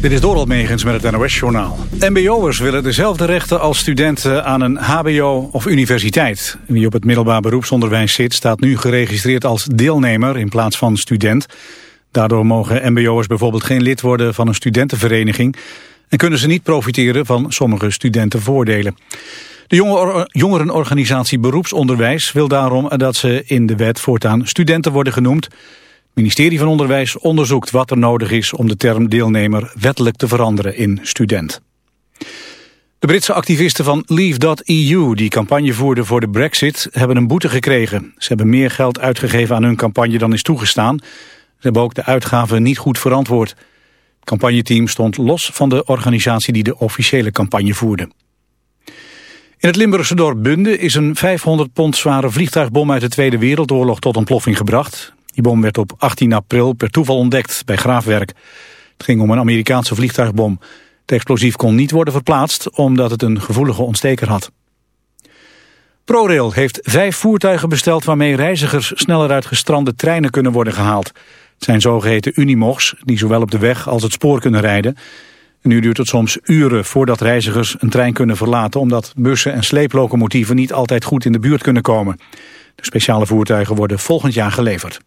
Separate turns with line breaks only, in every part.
Dit is Dorald Megens met het NOS-journaal. MBO'ers willen dezelfde rechten als studenten aan een hbo of universiteit. Wie op het middelbaar beroepsonderwijs zit... staat nu geregistreerd als deelnemer in plaats van student. Daardoor mogen mbo'ers bijvoorbeeld geen lid worden van een studentenvereniging... en kunnen ze niet profiteren van sommige studentenvoordelen. De jongerenorganisatie Beroepsonderwijs wil daarom dat ze in de wet voortaan studenten worden genoemd... Ministerie van Onderwijs onderzoekt wat er nodig is om de term deelnemer wettelijk te veranderen in student. De Britse activisten van Leave.eu, die campagne voerden voor de brexit, hebben een boete gekregen. Ze hebben meer geld uitgegeven aan hun campagne dan is toegestaan. Ze hebben ook de uitgaven niet goed verantwoord. Het campagneteam stond los van de organisatie die de officiële campagne voerde. In het Limburgse dorp Bunde is een 500 pond zware vliegtuigbom uit de Tweede Wereldoorlog tot ontploffing gebracht. Die bom werd op 18 april per toeval ontdekt bij graafwerk. Het ging om een Amerikaanse vliegtuigbom. Het explosief kon niet worden verplaatst omdat het een gevoelige ontsteker had. ProRail heeft vijf voertuigen besteld waarmee reizigers sneller uit gestrande treinen kunnen worden gehaald. Het zijn zogeheten Unimogs die zowel op de weg als het spoor kunnen rijden. nu duurt het soms uren voordat reizigers een trein kunnen verlaten omdat bussen en sleeplocomotieven niet altijd goed in de buurt kunnen komen. De speciale voertuigen worden volgend jaar geleverd.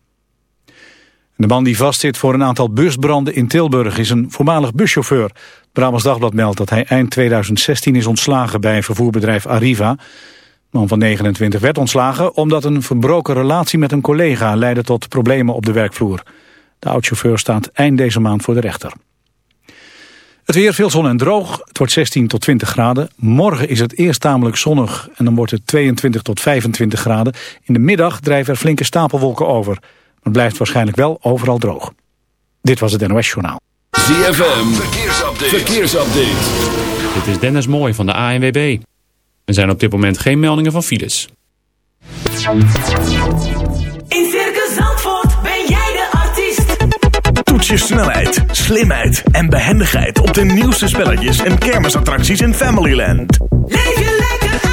De man die vastzit voor een aantal busbranden in Tilburg is een voormalig buschauffeur. Brabants Dagblad meldt dat hij eind 2016 is ontslagen bij vervoerbedrijf Arriva. De man van 29 werd ontslagen omdat een verbroken relatie met een collega leidde tot problemen op de werkvloer. De oud-chauffeur staat eind deze maand voor de rechter. Het weer veel zon en droog. Het wordt 16 tot 20 graden. Morgen is het eerst tamelijk zonnig en dan wordt het 22 tot 25 graden. In de middag drijven er flinke stapelwolken over. Het blijft waarschijnlijk wel overal droog. Dit was het NOS Journaal.
ZFM, verkeersupdate. verkeersupdate.
Dit is Dennis Mooij van de ANWB. Er zijn op dit moment geen meldingen van files.
In Circus Zandvoort ben jij de artiest.
Toets je snelheid, slimheid en behendigheid op de nieuwste spelletjes en kermisattracties in Familyland.
Leef je lekker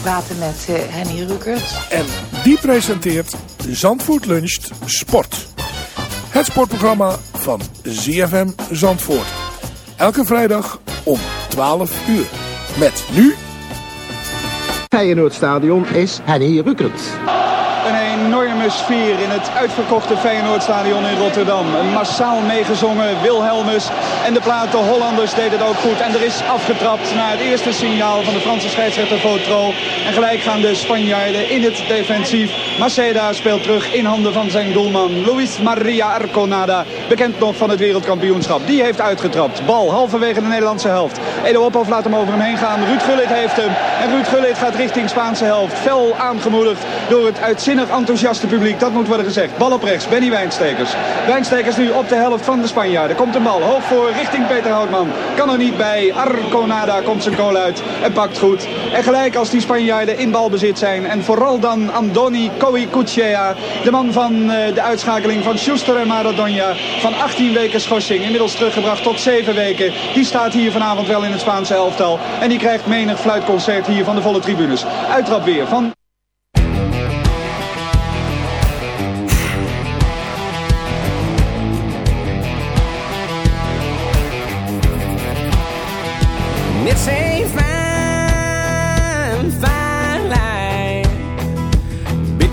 Praten met uh, Henny Rukert.
En die presenteert Zandvoort Luncht Sport. Het sportprogramma van ZFM Zandvoort. Elke vrijdag om 12 uur. Met nu...
Feyenoordstadion is Henny Rukert.
Een enorme sfeer in het uitverkochte Feyenoordstadion in Rotterdam. Massaal meegezongen, Wilhelmus en de plaat de Hollanders deden het ook goed. En er is afgetrapt na het eerste signaal van de Franse scheidsrechter Votro. En gelijk gaan de Spanjaarden in het defensief. Maceda speelt terug in handen van zijn doelman Luis Maria Arconada. Bekend nog van het wereldkampioenschap. Die heeft uitgetrapt. Bal halverwege de Nederlandse helft. Edo Ophoff laat hem over hem heen gaan. Ruud Gullit heeft hem. En Ruud Gullit gaat richting Spaanse helft. Fel aangemoedigd door het uitzinnige Weinig enthousiaste publiek, dat moet worden gezegd. Bal op rechts, Benny Wijnstekers. Wijnstekers nu op de helft van de Spanjaarden. Komt een bal hoog voor richting Peter Houtman. Kan er niet bij. Arconada komt zijn goal uit en pakt goed. En gelijk als die Spanjaarden in balbezit zijn. En vooral dan Andoni Coicuchea. De man van eh, de uitschakeling van Schuster en Maradona. Van 18 weken schorsing. Inmiddels teruggebracht tot 7 weken. Die staat hier vanavond wel in het Spaanse elftal. En die krijgt menig fluitconcert hier van de volle tribunes. Uittrap weer van...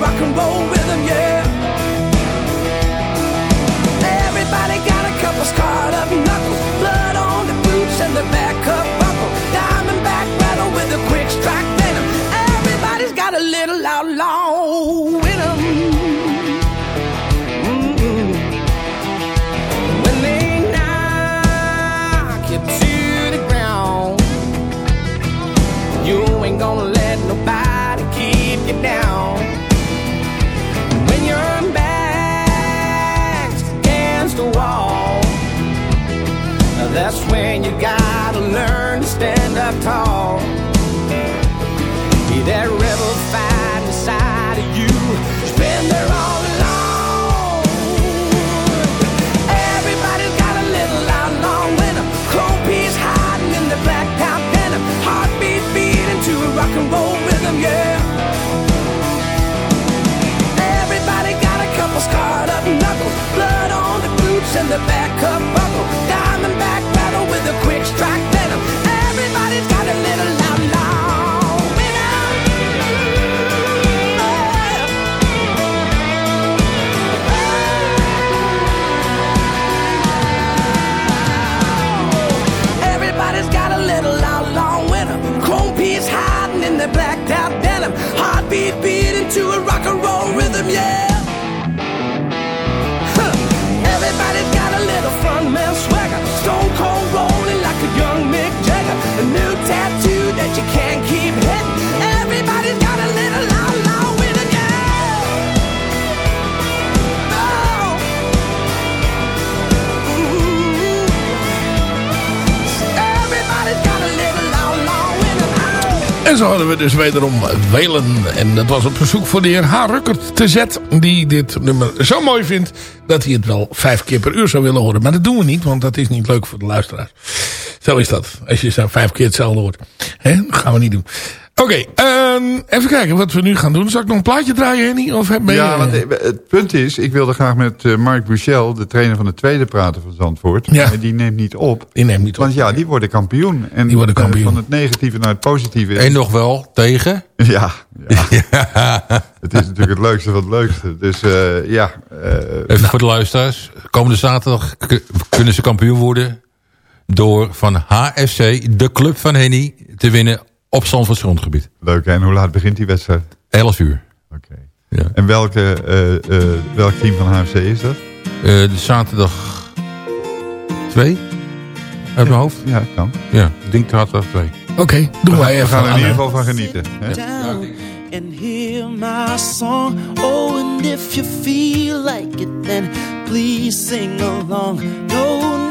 Rock and roll rhythm, yeah. Everybody got a couple scarred up knuckles. Blood on the boots and the back up up tall. Be that rebel fight inside of you. It's been there all along. Everybody's got a little outlaw in 'em. Chrome piece hiding in the black top denim. Heartbeat beating to a rock and roll rhythm, yeah. Everybody got a couple scarred up knuckles. Blood on the boots and the back up to a rock
zo hadden we dus wederom Welen. En dat was op verzoek van de heer H. Ruckert te zet. Die dit nummer zo mooi vindt dat hij het wel vijf keer per uur zou willen horen. Maar dat doen we niet, want dat is niet leuk voor de luisteraars. Zo is dat. Als je zo vijf keer hetzelfde hoort. Hè? Dat gaan we niet doen. Oké, ehm, even kijken wat we nu gaan doen. Zal ik nog een plaatje draaien, Henny? Of ben je...
Ja, want eh, het punt is, ik wilde graag met eh, Mark Buchel, de trainer van de tweede praten van Zandvoort.
Ja.
Die neemt niet op.
Die neemt niet op.
Want ja, die worden kampioen. En
Die worden
eh,
kampioen.
van het negatieve naar het positieve.
En nog wel tegen?
Ja, ja. het is natuurlijk het leukste van het leukste. Dus eh, ja. eh,
Even voor de luisteraars. Komende zaterdag kunnen ze kampioen worden... door van HFC, de club van Henny, te winnen op Zandvoorts grondgebied.
leuk. En hoe laat begint die wedstrijd?
11 uur.
Oké.
Ja.
En welke, eh, eh, welk team van HFC is dat?
Eh, de zaterdag 2? Uit mijn hoofd?
Ja, kan.
Ja, ik denk zaterdag 2.
Oké, doen wij
We
even
gaan er in ieder geval van genieten. Hè?
and hear my song. Oh, and if you feel like it, then please sing along. No,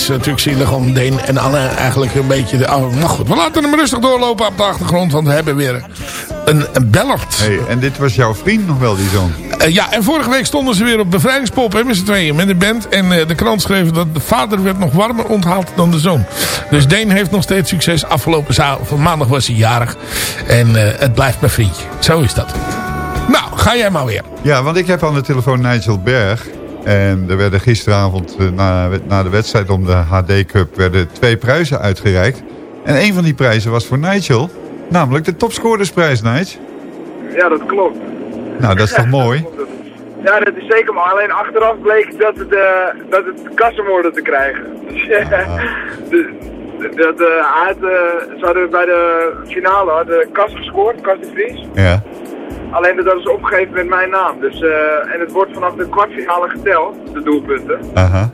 Is
natuurlijk zielig om Deen en Anne eigenlijk een beetje... De, oh, nou goed, we laten hem rustig doorlopen op de achtergrond. Want we hebben weer een, een bellert.
Hey, en dit was jouw vriend nog wel, die zoon?
Eh, ja, en vorige week stonden ze weer op bevrijdingspop hè, met z'n tweeën, met de band. En eh, de krant schreef dat de vader werd nog warmer onthaald dan de zoon. Dus Deen heeft nog steeds succes. Afgelopen van maandag was hij jarig. En eh, het blijft mijn vriendje. Zo is dat. Nou, ga jij maar weer.
Ja, want ik heb aan de telefoon Nigel Berg. En er werden gisteravond eh, na, na de wedstrijd om de HD Cup werden twee prijzen uitgereikt. En een van die prijzen was voor Nigel. Namelijk de topscorersprijs, Nigel.
Ja, dat klopt.
Nou, dat is toch mooi?
Ja, dat is zeker, maar alleen achteraf bleek dat het, eh dat het kassenwoorden te krijgen. Dus, de, de, dat, eh, hij had, eh, ze hadden bij de finale hadden Kas gescoord, Kas de Vries.
Ja.
Alleen dat ze opgegeven met mijn naam. Dus, eh, en het wordt vanaf de kwartfinale geteld, de doelpunten.
Aha.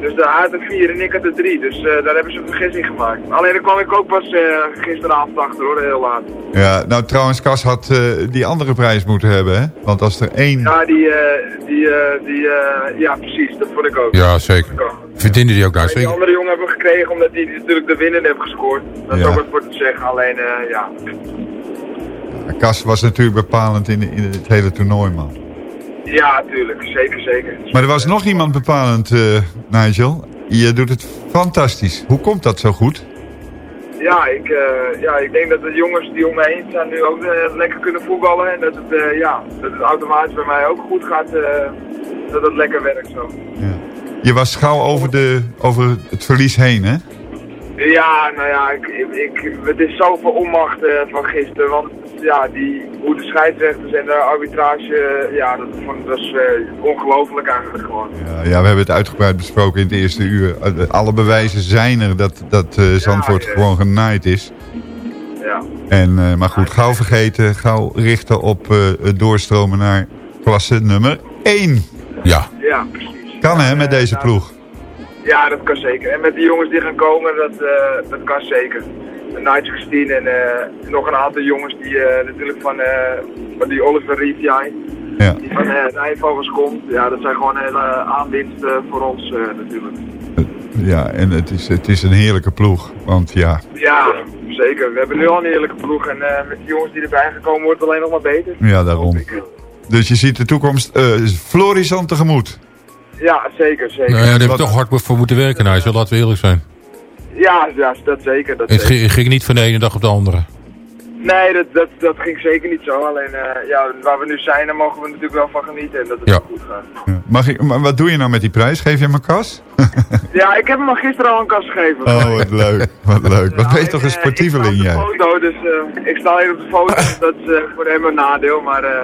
Dus de, hij had er vier en ik had er drie. Dus eh, daar hebben ze een vergissing gemaakt. Alleen daar kwam ik ook pas eh, gisteravond achter hoor, heel laat.
Ja, nou trouwens, Cas had eh, die andere prijs moeten hebben, hè? Want als er één...
Ja, die, eh, die, eh, die, eh, ja precies, dat vond ik ook.
Ja, zeker. Verdiende die ook daar,
Die
zeker.
andere jongen hebben we gekregen omdat hij natuurlijk de winnen heeft gescoord. Dat is
Ja.
ook wat voor te zeggen, alleen eh, ja.
Cas was natuurlijk bepalend in, in het hele toernooi, man.
Ja, tuurlijk, zeker, zeker.
Maar er was nog iemand bepalend, eh, Nigel. Je doet het fantastisch. Hoe komt dat zo goed?
Ja ik, eh, ja, ik denk dat de jongens die om me heen staan nu ook eh, lekker kunnen voetballen. En dat het, ja, dat het automatisch bij mij ook goed gaat, dat het lekker werkt zo.
Je was gauw over, de, over het verlies heen, hè?
Ja, nou ja, ik, ik, het is zoveel onmacht eh, van gisteren. Want ja, die, hoe de scheidsrechters en de arbitrage, eh, ja, dat, vond- dat is eh, ongelooflijk eigenlijk gewoon.
Ja, ja, we hebben het uitgebreid besproken in het eerste uur. Alle bewijzen zijn er dat, dat eh, Zandvoort
ja.
gewoon genaaid is.
Ja.
En, eh, maar goed, gauw vergeten, gauw richten op eh, het doorstromen naar klasse nummer 1.
Ja.
Ja, precies.
Kan hè, met deze ploeg.
Ja, dat kan zeker. En met de jongens die gaan komen, dat, eh, dat kan zeker. Nigel Christine en eh, nog een aantal jongens die eh, natuurlijk van, van die Oliver Riviai,
Ja.
die van de Eindvogels komt. Ja, dat zijn gewoon hele aanwinsten voor ons natuurlijk.
Ja, en het is, het is een heerlijke ploeg. Want ja,
Ja, zeker. We hebben nu al een heerlijke ploeg en met de jongens die erbij gekomen wordt het alleen nog maar beter.
ja daarom. Dus je ziet de toekomst florissant tegemoet.
Ja, zeker, zeker.
Nou ja, daar heb je toch hard voor moeten werken, Nigel. Laten we eerlijk zijn.
Ja, ja, dat zeker. Dat
Het
zeker.
ging, ging niet van de ene dag op de andere.
Nee, dat, dat, dat ging zeker niet zo. Alleen eh, ja, waar we nu zijn, daar mogen we natuurlijk wel van genieten en dat het
Ja.
goed gaat.
Mag ik, maar wat doe je nou met die prijs? Geef je hem een kas?
Ja, ik heb hem al gisteren al een kast gegeven.
Oh, wat leuk. Wat leuk. Wat ben je toch een sportieveling
Ik sta
jij?
op de foto, dus eh, ik sta hier op de foto. dat is eh, voor hem een nadeel, maar eh,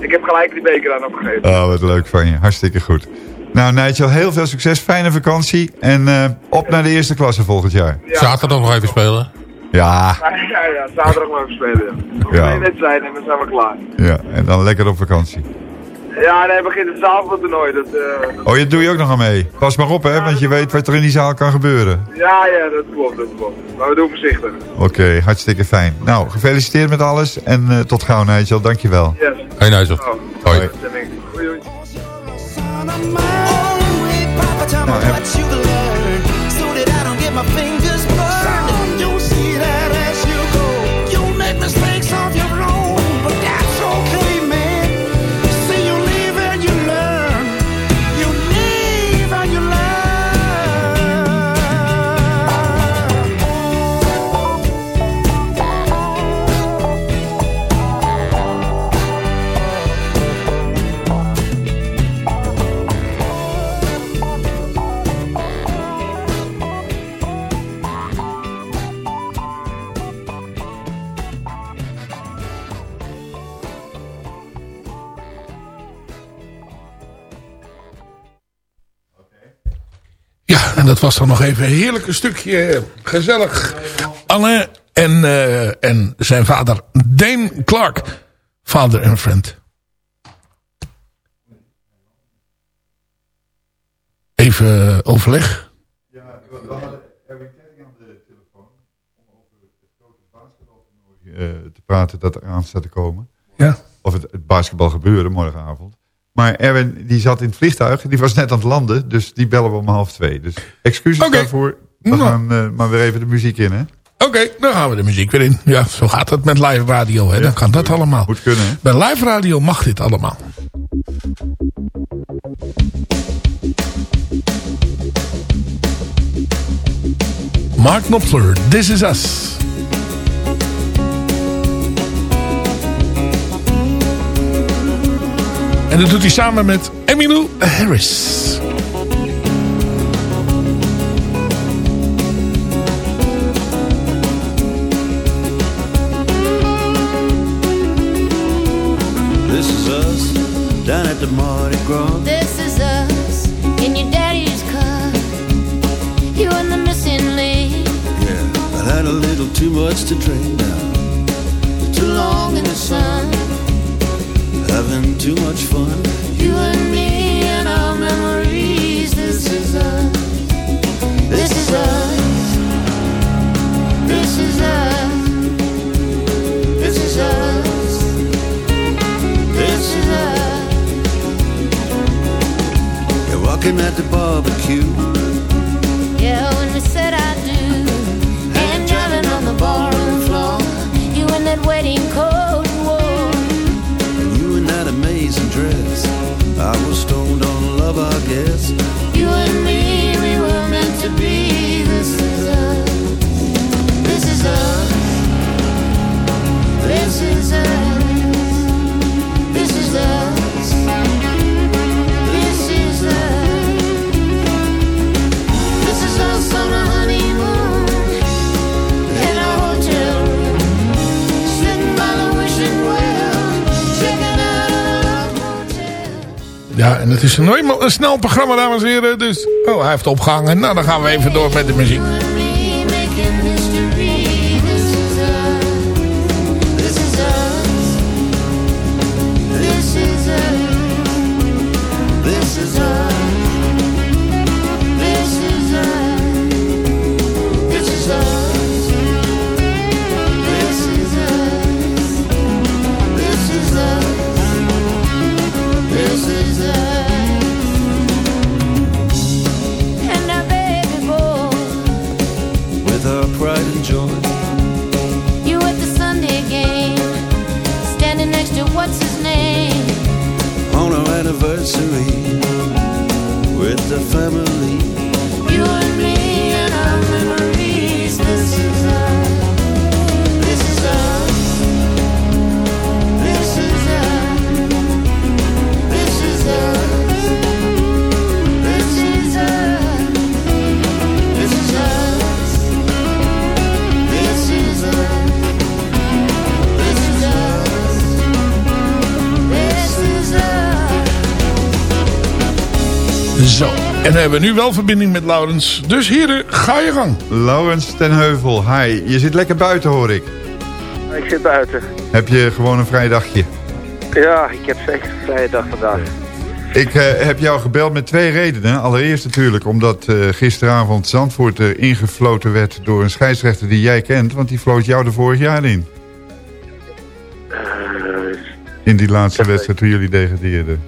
ik heb gelijk die beker aan opgegeven.
Oh, wat leuk van je. Hartstikke goed. Nou, Nigel, heel veel succes. Fijne vakantie. En eh, op naar de eerste klasse volgend jaar.
Zaterdag nog even spelen.
Ja,
Ja, ja, ja, zaterdag maar even spelen. Ja. Nog
Ja.
één wedstrijd en dan zijn we klaar.
ja. En dan lekker op vakantie.
Ja, nee, begint het toernooi. Dat, eh,
Oh, je doe je ook nog aan mee. Pas maar op, hè, want je weet wat er in die zaal kan gebeuren.
ja, ja, dat klopt, dat klopt. Maar we doen voorzichtig.
Oké, hartstikke fijn. Nou, gefeliciteerd met alles. En eh, tot gauw, Nigel. Dankjewel.
Yes.
Hey Nigel. Hoi.
Hoi, hoi.
On my own way, Papa Tom, me what you've learned, so that I don't get my fingers.
Dat was dan nog even een heerlijk stukje gezellig. Anne en, eh, en zijn vader Dane Clark. Father and friend. Even overleg.
eh, te praten dat er aan staat te komen.
Ja.
Of het, het basketbal gebeuren morgenavond. Maar Erwin, die zat in het vliegtuig. Die was net aan het landen. Dus die bellen we om half twee. Dus excuses daarvoor. We
Nou.
gaan eh, maar weer even de muziek in, hè?
Oké, dan gaan we de muziek weer in. Ja, zo gaat het met live radio. Hè? dan kan dat allemaal.
Moet kunnen, hè?
Bij live radio mag dit allemaal. Mark Knopfler, This Is Us. En dat doet hij samen met Emmylou Harris.
This is us down at the Mardi Gras.
This is us in your daddy's car. You and the missing link.
Yeah, I had a little too much to drink now.
Too long in the sun.
Een snel programma, dames en heren. Dus, oh, hij heeft opgehangen. Nou, dan gaan we even door met de muziek. En we hebben nu wel verbinding met Laurens. Dus heren, ga je gang.
Laurens ten Heuvel, hi. Je zit lekker buiten, hoor ik.
Ik zit buiten.
Heb je gewoon een vrij dagje?
Ja, ik heb zeker een vrije dag vandaag.
Ik eh, heb jou gebeld met twee redenen. Allereerst natuurlijk omdat eh, gisteravond Zandvoort er ingefloten werd... door een scheidsrechter die jij kent. Want die floot jou er vorig jaar in.
Eh,
In die laatste wedstrijd toen jullie degradeerden.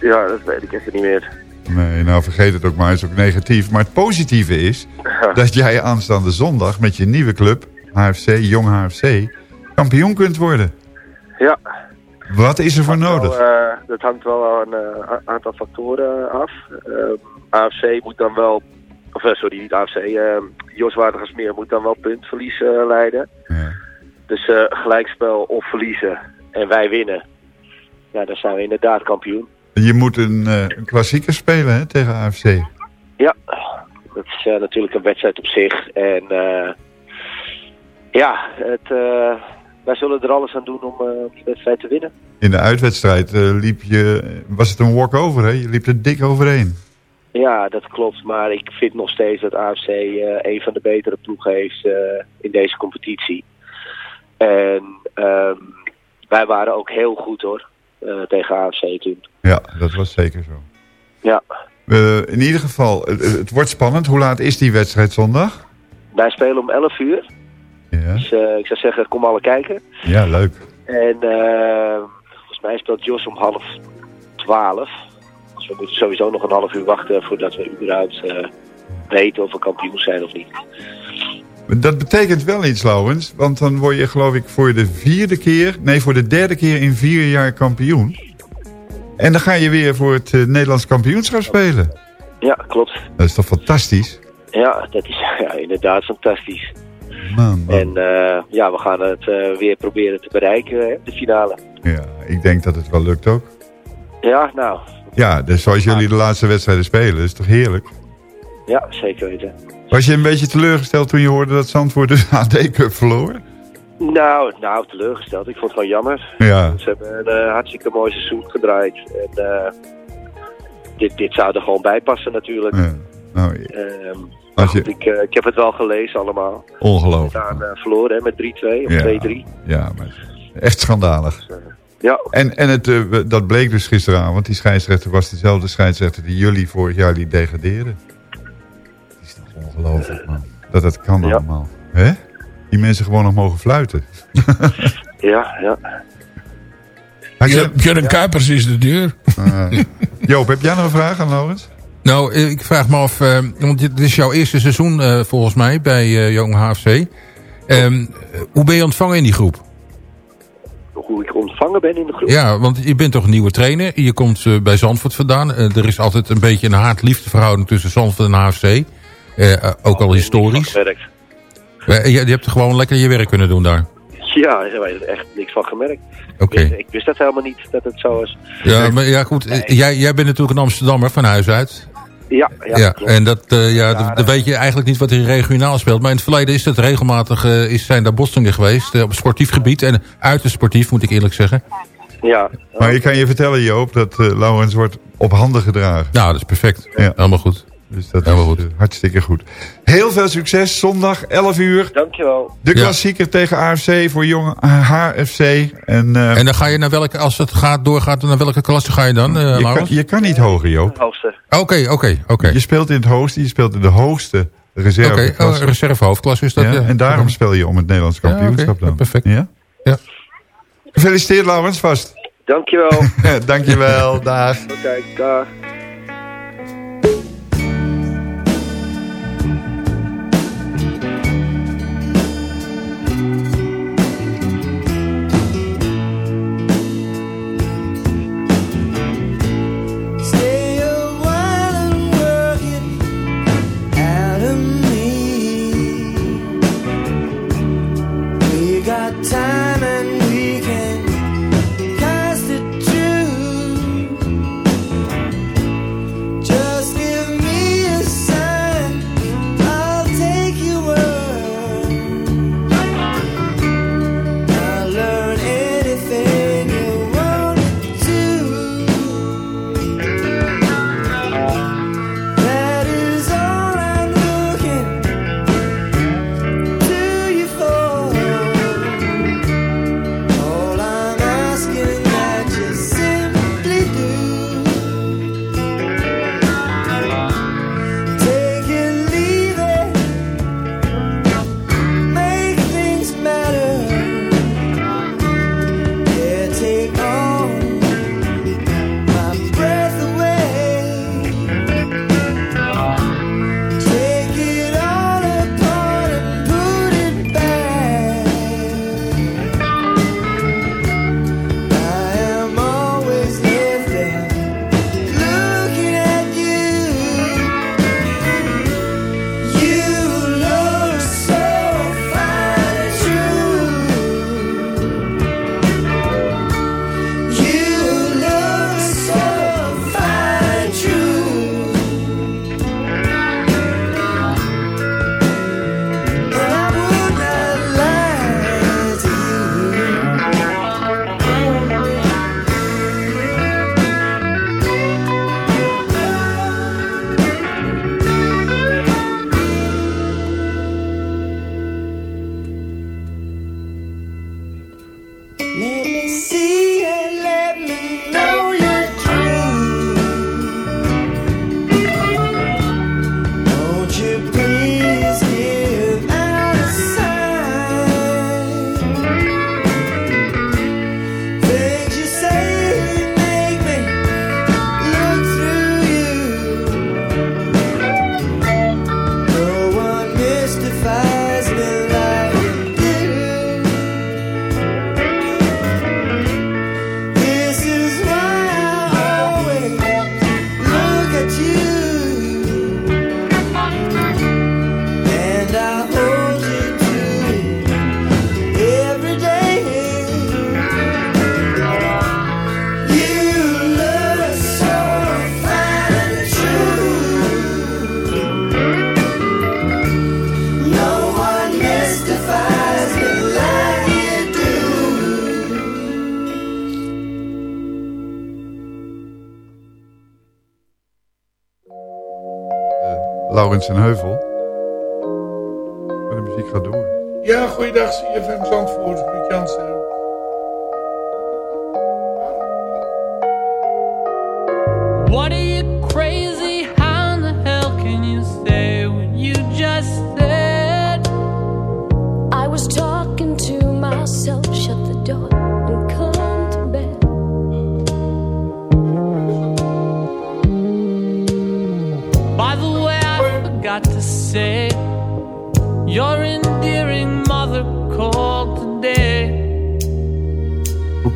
ja, dat weet ik even niet meer.
Nee, nou vergeet het ook maar. Het is ook negatief. Maar het positieve is dat jij aanstaande zondag met je nieuwe club... HFC, Jong HFC, kampioen kunt worden.
Ja.
Wat is er voor nodig?
Wel, eh, dat hangt wel aan een aantal factoren af. Ehm, AFC moet dan wel, of eh, sorry, niet AFC, ehm Jos Watergasmeer moet dan wel puntverlies eh, leiden. Dus eh, gelijkspel of verliezen en wij winnen. Ja, dan zijn we inderdaad kampioen.
Je moet een, een klassieker spelen hè, tegen AFC.
Ja, dat is eh, natuurlijk een wedstrijd op zich. En eh, ja, het, wij zullen er alles aan doen om die wedstrijd te winnen.
In de uitwedstrijd liep je, was het een walk-over hè? Je liep er dik overheen.
Ja, dat klopt. Maar ik vind nog steeds dat AFC een van de betere ploegen heeft in deze competitie. En ehm, wij waren ook heel goed hoor, tegen AFC toen.
Ja, dat was zeker zo.
Ja,
Eh, in ieder geval, het, het wordt spannend. Hoe laat is die wedstrijd zondag?
wij spelen om 11 uur.
Ja,
Dus eh, ik zou zeggen, kom alle kijken.
ja leuk.
En eh, volgens mij speelt Jos om half 12. Dus we moeten sowieso nog een half uur wachten voordat we überhaupt eh, weten of we kampioen zijn of niet.
Dat betekent wel iets, Laurens. Want dan word je, geloof ik, voor de vierde keer... Nee, voor de derde keer in vier jaar kampioen. En dan ga je weer voor het eh, Nederlands kampioenschap spelen.
Ja, klopt.
Dat is toch fantastisch?
Ja, dat is ja, inderdaad fantastisch.
Man, man.
En eh, ja, we gaan het eh, weer proberen te bereiken, de finale.
Ja, ik denk dat het wel lukt ook.
Ja, nou,
Ja, dus zoals jullie de laatste wedstrijden spelen, is toch heerlijk?
ja, zeker weten.
Was je een beetje teleurgesteld toen je hoorde dat Zandvoort de AD Cup verloor?
Nou, nou, teleurgesteld. Ik vond het gewoon jammer.
Ja.
Ze hebben een eh, hartstikke mooi seizoen gedraaid. En eh, dit, dit zou er gewoon bij passen natuurlijk.
Ja. Nou,
Ehm,
Als je-
goed, ik, eh, ik heb het wel gelezen allemaal.
ongelooflijk.
Aan, verloren hè, met 3-2 of
Ja.
2-3.
Ja, maar echt schandalig.
Ja.
En, en het, dat bleek dus gisteravond. Die scheidsrechter was dezelfde scheidsrechter die jullie vorig jaar liet degraderen. Ongelooflijk, man. Dat dat kan
Ja.
allemaal. Hè? Die mensen gewoon nog mogen fluiten.
Ja, ja.
Björn Kuipers is de deur.
Eh, Joop, heb jij nog een vraag aan Laurens?
Nou, ik vraag me af, eh, want dit is jouw eerste seizoen eh, volgens mij bij eh Jong HFC. Ehm, eh, hoe ben je ontvangen in die groep?
Hoe ik ontvangen ben in de groep.
Ja, want je bent toch een nieuwe trainer. Je komt bij Zandvoort vandaan. Er is altijd een beetje een haat-liefdeverhouding tussen Zandvoort en HFC. Eh, eh, ook al historisch. Eh, je, je hebt gewoon lekker je werk kunnen doen daar.
Ja, daar hebben echt niks van gemerkt.
Oké.
Ik, ik wist dat helemaal niet, dat het zo was.
Ja, maar ja, goed. Jij, jij bent natuurlijk een Amsterdammer van huis uit.
Ja, ja,
Ja,
klopt.
en dat, eh, ja, dan- dan weet je eigenlijk niet wat er regionaal speelt. Maar in het verleden is dat regelmatig, eh, is, zijn daar botsingen geweest. op sportief gebied. En uiterst sportief, moet ik eerlijk zeggen.
Ja.
Maar ik kan je vertellen, Joop, dat Laurens wordt op handen gedragen.
Nou, dat is perfect.
Ja.
Helemaal goed.
Dus dat
Helemaal
is eh, hartstikke goed. Heel veel succes, zondag 11 uur.
Dankjewel.
De
Ja.
klassieker tegen AFC voor jong HFC. En, eh,
En dan ga je naar welke, als het gaat, doorgaat, naar welke klasse ga je dan, eh
je, kan,
Laurens?
je kan niet hoger, Joop.
Hoogste.
Oké, oké, oké.
Je speelt in het hoogste, je speelt in de hoogste
Oké,
reserve.
oh, reserve hoofdklasse is dat.
ja,
ja.
en daarom speel je om het Nederlands
oké.
kampioenschap
Ja,
dan.
perfect.
Ja?
Ja.
Gefeliciteerd, Laurens, vast.
Dankjewel.
Dankjewel, dag.
Oké, dag.
Heuvel. De muziek gaat door.
Ja, goeiedag CFM Zandvoort, Ruud Jansen.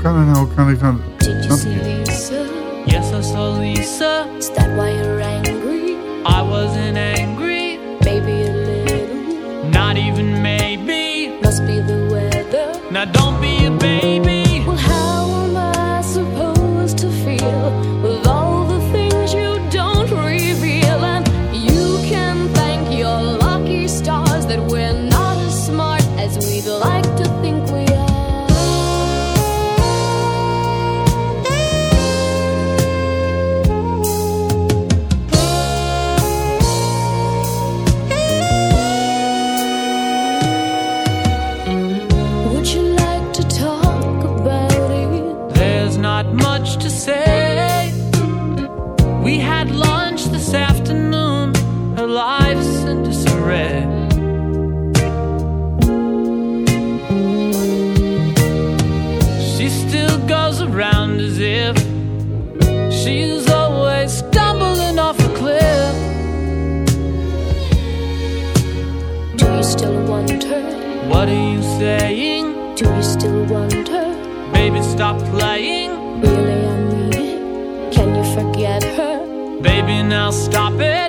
Hoe kan het nou?
Say. We had lunch this afternoon. Her life's in disarray. She still goes around as if she's always stumbling off a cliff.
Do you still want her?
What are you saying?
Do you still want her?
Baby, stop playing. Now I'll stop it.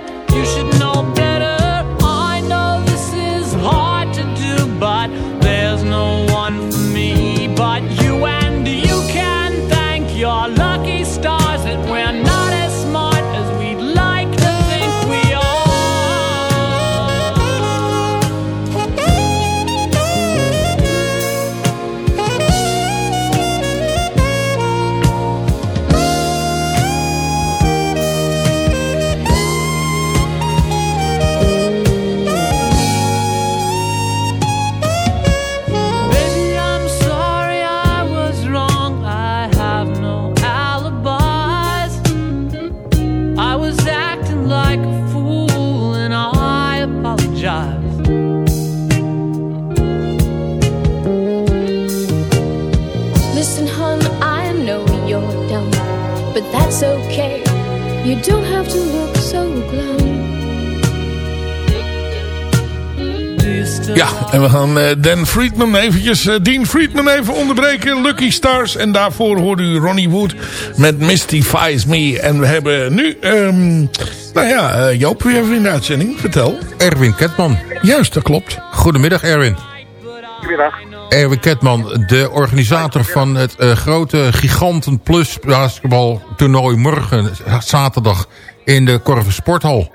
En we gaan eh, Dan Friedman eventjes, eh, Dean Friedman even onderbreken. Lucky Stars. En daarvoor hoorde u Ronnie Wood met Mystifies Me. En we hebben nu, ehm, nou ja, eh, Joop weer even in de uitzending. Vertel.
Erwin Ketman.
Juist, dat klopt.
Goedemiddag Erwin.
Goedemiddag.
Erwin Ketman, de organisator van het eh, grote Giganten Plus basketbaltoernooi morgen zaterdag in de Korver Sporthal.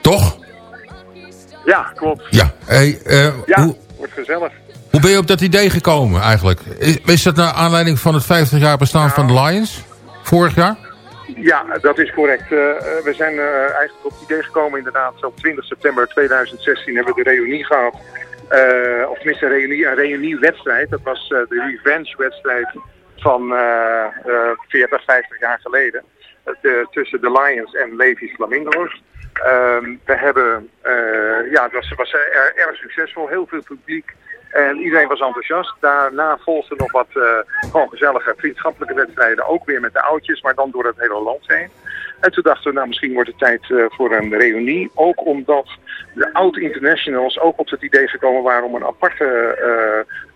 Toch?
Ja, klopt.
Ja. Hey, eh,
Ja,
hoe,
wordt gezellig.
hoe ben je op dat idee gekomen eigenlijk? Is, is dat naar aanleiding van het 50 jaar bestaan van de Lions? Vorig jaar?
Ja, dat is correct. Eh, eh, we zijn eigenlijk op het idee gekomen inderdaad. Op 20 september 2016 hebben we de reunie gehad. Eh, of tenminste een reunie, een reuniewedstrijd. Dat was de revenge-wedstrijd van eh, eh, 40, 50 jaar geleden. Tussen de Lions en Levi's Flamingo's. Ehm, we hebben, eh, ja, het was, was er, erg succesvol. Heel veel publiek. En iedereen was enthousiast. Daarna volgden nog wat eh, gewoon gezellige vriendschappelijke wedstrijden. Ook weer met de oudjes, maar dan door het hele land heen. En toen dachten we, nou misschien wordt het tijd eh, voor een reunie. Ook omdat de oud-internationals ook op het idee gekomen waren om een aparte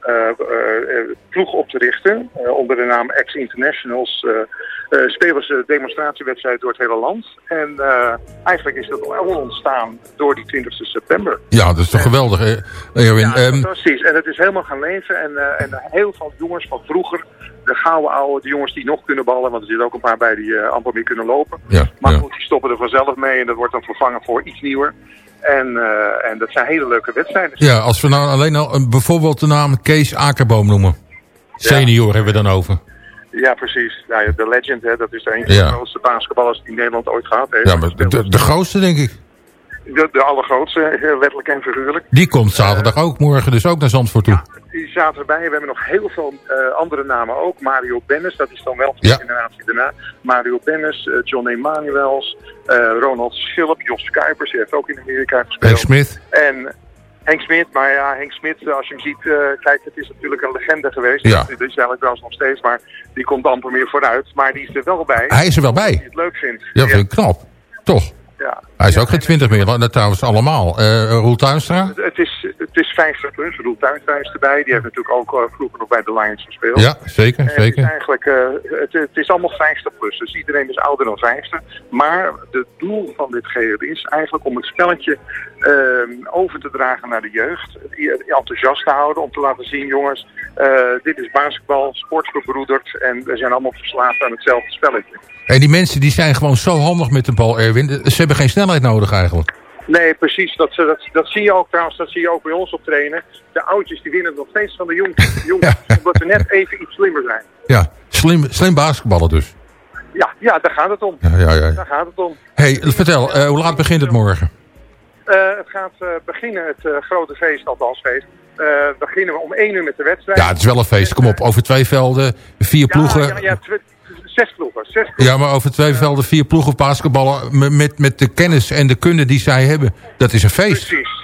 eh, eh, eh, ploeg op te richten. Onder de naam Ex-Internationals spelen ze demonstratiewedstrijd door het hele land. En eigenlijk is dat al ontstaan door die 20 september.
Ja, dat is toch geweldig, hè, Erwin.
Ja,
Ehm,
fantastisch. En het is helemaal gaan leven. En, en heel veel jongens van vroeger, de gouden oude, de jongens die nog kunnen ballen, want er zitten ook een paar bij die amper meer kunnen lopen.
Ja,
maar
ja.
goed, die stoppen er vanzelf mee en dat wordt dan vervangen voor iets nieuwer. En, eh, en dat zijn hele leuke wedstrijden.
ja, als we nou alleen al een, bijvoorbeeld de naam Kees Akerboom noemen. Senior hebben we dan over.
Ja, precies. Ja, de legend, hè, dat is de een van de grootste basketballers die Nederland ooit gehad heeft.
Ja, maar de, de, de grootste denk ik.
De, de allergrootste, eh, letterlijk en figuurlijk.
Die komt zaterdag ook, morgen dus ook naar Zandvoort toe.
Die zaten erbij. We hebben nog heel veel eh, andere namen ook. Mario Bennis, dat is dan wel de
Ja.
generatie daarna. Mario Bennis, eh, John Emanuels, eh, Ronald Schilp, Jos Kuipers, die heeft ook in Amerika gespeeld.
Henk Smit.
En Henk Smit, maar ja, Henk Smit, eh, als je hem ziet, eh, kijk, het is natuurlijk een legende geweest.
Ja.
Dat is eigenlijk trouwens nog steeds, maar die komt amper meer vooruit. Maar die is er wel bij.
Hij is er wel bij.
Die het leuk vindt.
Ja, vind ik knap. Toch?
Ja.
Hij is ook geen twintig meer, want dat trouwens allemaal. Eh Roel Tuinstra?
Het is, het is 50 plus. Roel Tuinstra is erbij. Die heeft natuurlijk ook eh, vroeger nog bij de Lions gespeeld.
Ja, zeker,
En het
zeker.
Is eigenlijk, eh, het, het is allemaal 50 plus. Dus iedereen is ouder dan 50. Maar het doel van dit geheel is eigenlijk om het spelletje ehm, over te dragen naar de jeugd. Enthousiast te houden. Om te laten zien, jongens, dit is basketbal, sportgebroederd. En we zijn allemaal verslaafd aan hetzelfde spelletje.
En die mensen die zijn gewoon zo handig met de bal, Erwin. Ze hebben geen snelheid nodig eigenlijk.
Nee, precies. Dat, dat, dat zie je ook trouwens, dat zie je ook bij ons op trainen. De oudjes die winnen nog steeds van de jongens, jongens omdat ze net even iets slimmer zijn.
Ja, slim, slim basketballen dus.
Ja, ja, daar gaat het om.
Ja, ja, ja.
Daar gaat het om.
hey, vertel, eh, hoe laat begint het morgen?
Eh, het gaat eh, beginnen, het eh, grote feest, althans feest. Eh, beginnen we om 1 uur met de wedstrijd.
Ja, het is wel een feest. Kom op, over twee velden, vier ploegen.
Ja, ja, ja, tw- zes ploegen. Zes ploegen.
Ja, maar over twee velden, vier ploegen basketballen... me- met, met de kennis en de kunde die zij hebben. Dat is een feest.
Precies.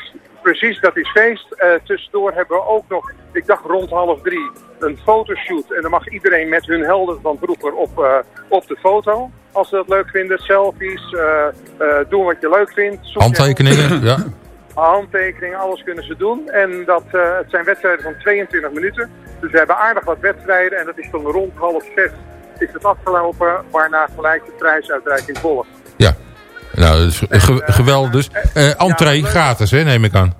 Precies, dat is feest. Eh, tussendoor hebben we ook nog, ik dacht rond half drie, een fotoshoot. En dan mag iedereen met hun helden van vroeger op, eh, op de foto. Als ze dat leuk vinden. Selfies, eh, doen wat je leuk vindt. Zoek
Handtekeningen, ja.
handtekeningen, alles kunnen ze doen. En dat, het zijn wedstrijden van 22 minuten. Dus we hebben aardig wat wedstrijden. En dat is dan rond half zes is het afgelopen. Waarna gelijk de prijsuitreiking volgt.
Nou, dat is ge- geweldig dus. Eh entree gratis, hè, neem ik aan.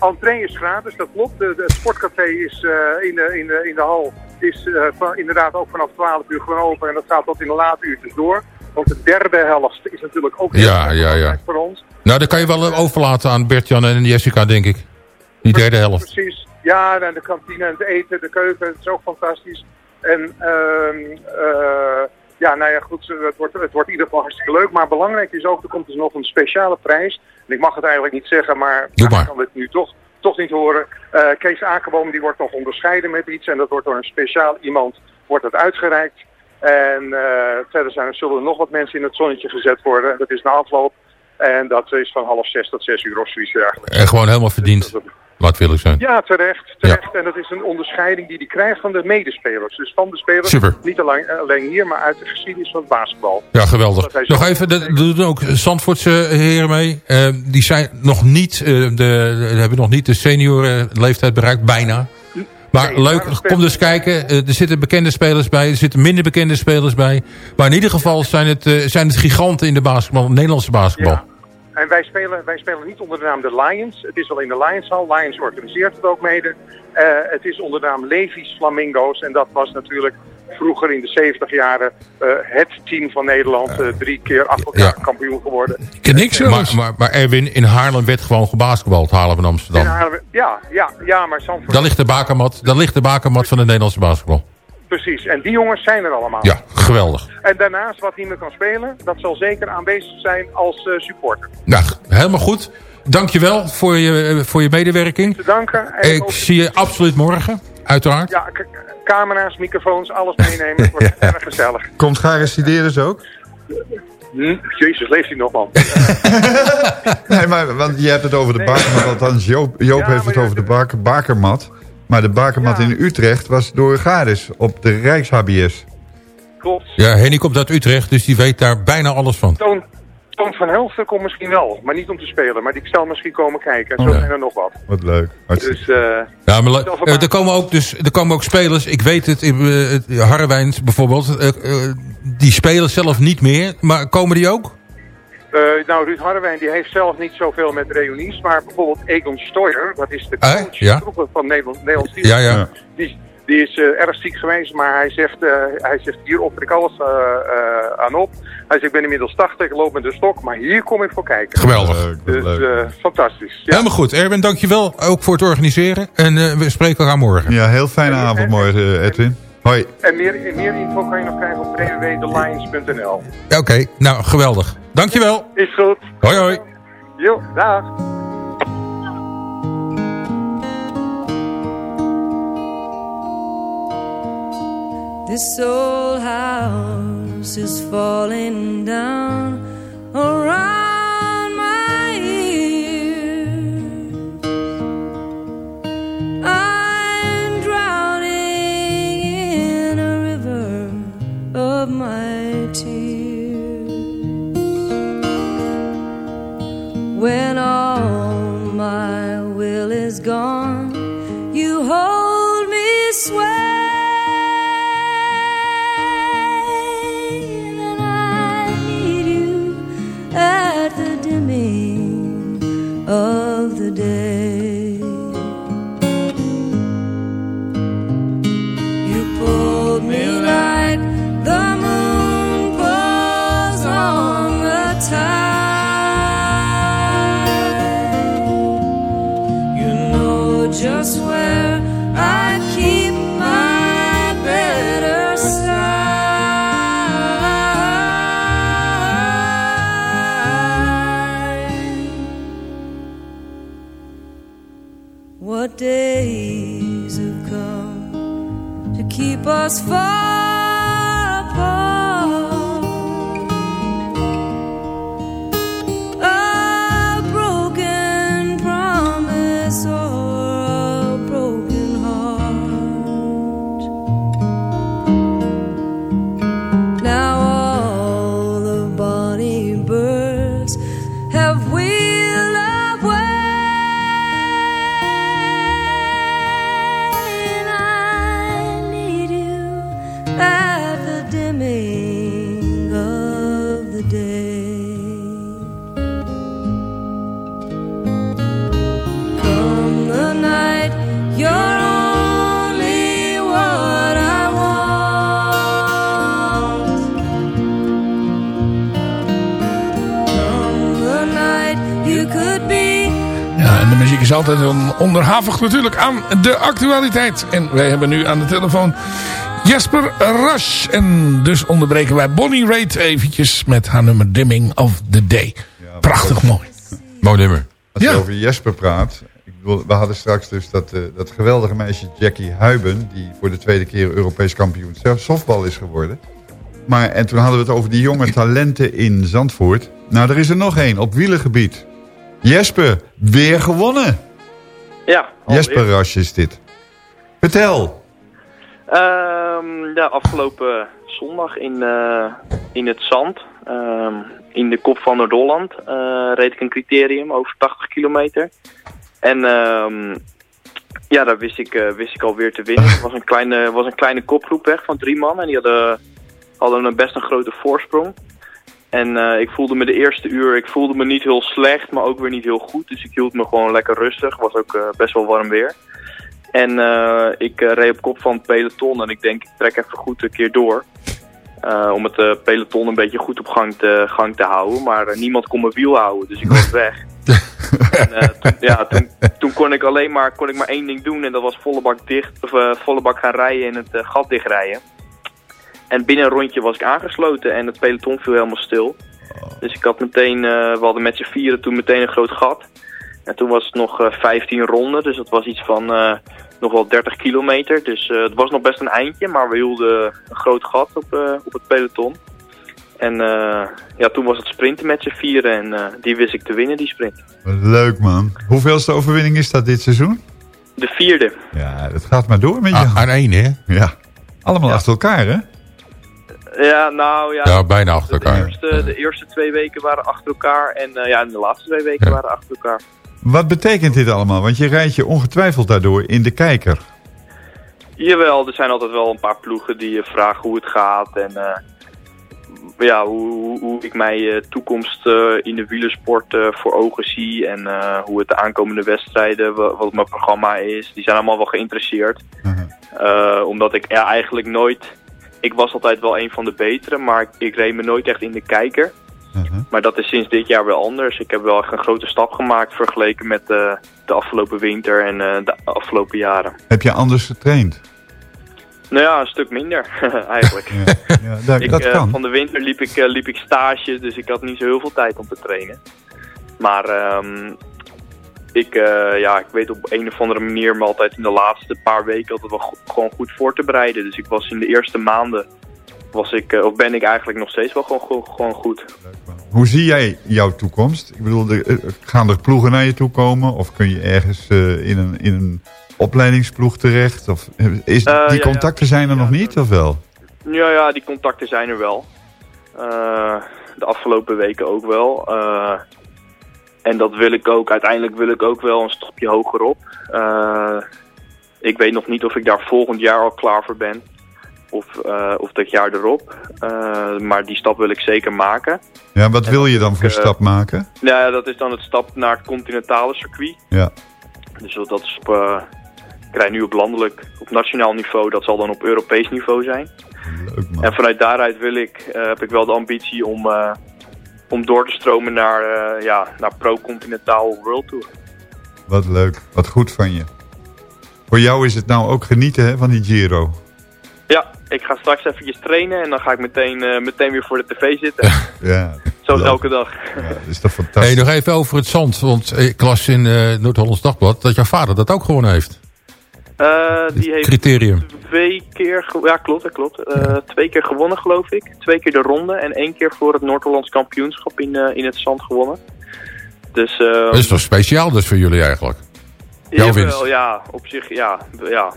Entree is gratis, dat klopt. De, de- het sportcafé is eh, in, de, in, de, in de hal is eh, van- inderdaad ook vanaf 12 uur gewoon open. En dat gaat tot in de late uurtjes door. Want de derde helft is natuurlijk ook heel
Ja, ja, ja.
voor ons.
Nou, dat kan je wel eh, overlaten aan Bert-Jan en Jessica, denk ik. Die derde helft.
Precies. Ja, en de kantine, het eten, de keuken, het is ook fantastisch. En ehm eh, ja, nou ja, goed, het wordt, het wordt in ieder geval hartstikke leuk. Maar belangrijk is ook, er komt dus nog een speciale prijs. En ik mag het eigenlijk niet zeggen, maar
Doe
ik
maar.
kan het nu toch, toch niet horen. Eh, Kees Akerboom die wordt nog onderscheiden met iets. En dat wordt door een speciaal iemand wordt het uitgereikt. En eh, verder zijn er, zullen er nog wat mensen in het zonnetje gezet worden. Dat is na afloop. En dat is van half zes tot zes uur of zoiets.
En gewoon helemaal verdiend. Laat willen zijn.
Ja, terecht. terecht. En dat is een onderscheiding die die krijgt van de medespelers. Dus van de spelers,
Super.
niet alleen, alleen hier, maar uit de geschiedenis van het basketbal.
Ja, geweldig.
Hij
Nog even, dat doen ook Zandvoortse heren mee. Eh, die zijn nog niet, eh, de, de- hebben nog niet de senioren leeftijd bereikt, bijna. Maar leuk, kom dus kijken. Eh, er zitten bekende spelers bij, er zitten minder bekende spelers bij. Maar in ieder geval zijn het, eh, zijn het giganten in de basketbal, Nederlandse basketbal.
En wij spelen, wij spelen niet onder de naam de Lions. Het is wel in de Lionshal. Lions organiseert het ook mede. Eh, het is onder de naam Levi's Flamingo's. En dat was natuurlijk vroeger in de 70 jaren eh, het team van Nederland. eh, drie keer achter elkaar kampioen geworden.
ken niks maar, maar, maar Erwin, in Haarlem werd gewoon gebasketbald, halen van Amsterdam.
Haarlem- ja, ja, ja, maar Zandvoort...
Daar ligt de bakermat, daar ligt de bakermat van de Nederlandse basketbal.
Precies, en die jongens zijn er allemaal.
Ja, geweldig.
En daarnaast wat niet meer kan spelen, dat zal zeker aanwezig zijn als eh, supporter.
Nou, helemaal goed. Dankjewel voor je, eh, voor je medewerking.
Te danken. En
Ik
ook-
zie je absoluut morgen, uiteraard.
Ja, camera's, microfoons, alles meenemen. Het wordt erg gezellig.
Komt ook?
Hm, Jezus, leeft hij nog, man?
Nee, maar want je hebt het over de bakermat. Althans, Joop, Joop heeft het over de baker, bakermat. Maar de bakermat in Utrecht was door Garis op de Rijks-HBS.
Klopt.
Ja, Henny komt uit Utrecht, dus die weet daar bijna alles van.
Toon, Toon van Helften komt misschien wel, maar niet om te spelen. Maar die zal misschien komen kijken. En zo
Oh, ja.
zijn er nog wat.
Wat leuk. Hartstikke.
Dus, eh,
Ja, maar le- eh, er, komen ook dus, er komen ook spelers, ik weet het, in, eh, Harrewijns bijvoorbeeld, die spelen zelf niet meer, maar komen die ook?
Eh, nou, Ruud Harrewijn die heeft zelf niet zoveel met reunies. Maar bijvoorbeeld Egon Stoyer, dat is de
Eh,
coach
ja.
van Nederland, Nederlands team.
Ja, ja.
Die, die is eh, erg ziek geweest, maar hij zegt, eh, hij zegt hier offer ik alles aan op. Hij zegt, ik ben inmiddels 80, ik loop met de stok, maar hier kom ik voor kijken.
Geweldig.
Dus eh, fantastisch. Ja.
Helemaal goed. Erwin, dankjewel ook voor het organiseren. En eh, we spreken elkaar morgen.
Ja, heel fijne avond morgen, eh, Edwin. Hoi.
En meer, meer info kan je nog krijgen op www.thelions.nl.
Oké, nou geweldig. Dankjewel.
Is goed.
Hoi hoi.
Jo, dag.
This old house is falling down around When all my will is gone, you hold me sway. And I need you at the dimming of the day. was far
altijd on- onderhavig natuurlijk aan de actualiteit. En wij hebben nu aan de telefoon Jesper Rush. En dus onderbreken wij Bonnie Raitt eventjes met haar nummer Dimming of the Day. Prachtig mooi.
Mooi nummer.
Als je over Jesper praat. Ik bedoel, we hadden straks dus dat, eh, dat geweldige meisje Jackie Huiben. Die voor de tweede keer Europees kampioen softbal is geworden. Maar, en toen hadden we het over die jonge talenten in Zandvoort. Nou, er is er nog één op wielengebied. Jesper, weer gewonnen.
Ja.
Jesper Rush is dit. Vertel.
Ehm, ja, afgelopen zondag in, eh, in het zand, ehm, in de kop van Noord-Holland, eh, reed ik een criterium over 80 kilometer. En ehm, ja, daar wist ik, eh, wist ik alweer te winnen. Het was een kleine, was een kleine kopgroep weg van drie man en die hadden, hadden een best een grote voorsprong. En eh, ik voelde me de eerste uur, ik voelde me niet heel slecht, maar ook weer niet heel goed. Dus ik hield me gewoon lekker rustig. was ook eh, best wel warm weer. En eh, ik reed op kop van het peloton en ik denk, ik trek even goed een keer door. Om het peloton een beetje goed op gang te, gang te houden. Maar niemand kon mijn wiel houden, dus ik was weg. en, toen, ja, toen, toen kon ik alleen maar, kon ik maar één ding doen en dat was volle bak, dicht, of, volle bak gaan rijden en het gat dichtrijden. En binnen een rondje was ik aangesloten en het peloton viel helemaal stil. Dus ik had meteen, eh, we hadden met z'n vieren toen meteen een groot gat. En toen was het nog eh, 15 ronden, dus dat was iets van eh, nog wel 30 kilometer. Dus eh, het was nog best een eindje, maar we hielden een groot gat op, eh, op het peloton. En eh, ja, toen was het sprinten met z'n vieren en eh, die wist ik te winnen, die sprint.
Leuk man. Hoeveelste overwinning is dat dit seizoen?
De vierde.
Ja, dat gaat maar door met je.
Ah, aan één, hè?
Ja. Allemaal achter elkaar, hè?
Ja, nou ja.
Ja, bijna achter
de,
elkaar.
eerste, de eerste twee weken waren achter elkaar en eh, ja, de laatste twee weken waren achter elkaar.
Wat betekent dit allemaal? Want je rijdt je ongetwijfeld daardoor in de kijker.
Jawel, er zijn altijd wel een paar ploegen die je vragen hoe het gaat en eh, ja, hoe, hoe, hoe ik mijn eh, toekomst eh, in de wielersport eh, voor ogen zie en eh, hoe het de aankomende wedstrijden, wa- wat mijn programma is. Die zijn allemaal wel geïnteresseerd. Eh, omdat ik ja, eigenlijk nooit, ik was altijd wel een van de betere, maar ik, ik reed me nooit echt in de kijker. Maar dat is sinds dit jaar wel anders. Ik heb wel echt een grote stap gemaakt vergeleken met eh, de afgelopen winter en eh, de afgelopen jaren.
Heb je anders getraind?
Nou ja, een stuk minder eigenlijk.
Ja, dat,
ik,
dat
eh,
kan.
van de winter liep ik, liep ik stage, dus ik had niet zo heel veel tijd om te trainen. Maar ehm, ik, eh, ja, ik weet op een of andere manier me altijd in de laatste paar weken altijd wel go- gewoon goed voor te bereiden. Dus ik was in de eerste maanden, was ik, eh, of ben ik eigenlijk nog steeds wel gewoon, go- gewoon goed.
Hoe zie jij jouw toekomst? Ik bedoel, de- eh, gaan er ploegen naar je toe komen? Of kun je ergens in, een, in een opleidingsploeg terecht? Of, is, die
ja,
contacten zijn er nog niet, of wel?
Ja, ja, die contacten zijn er wel. De afgelopen weken ook wel. En dat wil ik ook, uiteindelijk wil ik ook wel een stapje hoger op. Eh, ik weet nog niet of ik daar volgend jaar al klaar voor ben. Of, eh, of dat jaar erop. Eh, maar die stap wil ik zeker maken.
Ja, wat wil je dan voor stap maken?
Nou ja, dat is dan het stap naar het continentale circuit.
Ja.
Dus dat is op, ik rij nu op landelijk, op nationaal niveau. Dat zal dan op Europees niveau zijn. En vanuit daaruit wil ik, heb ik wel de ambitie om, om door te stromen naar, eh, ja, naar pro-continentaal World Tour.
Wat leuk, wat goed van je. Voor jou is het nou ook genieten hè, van die Giro.
Ja, ik ga straks eventjes trainen en dan ga ik meteen, eh, meteen weer voor de tv zitten.
Ja,
Zoals elke dag.
dat is toch fantastisch.
Hey, nog even over het zand. Want ik las in eh Noord-Hollands Dagblad dat jouw vader dat ook gewonnen heeft.
Eh, die heeft
Criterium.
twee keer, ja klopt, dat klopt. Eh, Twee keer gewonnen geloof ik. Twee keer de ronde en één keer voor het Noord-Hollands kampioenschap in, eh, in het zand gewonnen. Dus eh,
Dat is toch speciaal dus voor jullie eigenlijk? Jouw winst.
ja, op zich, ja, ja.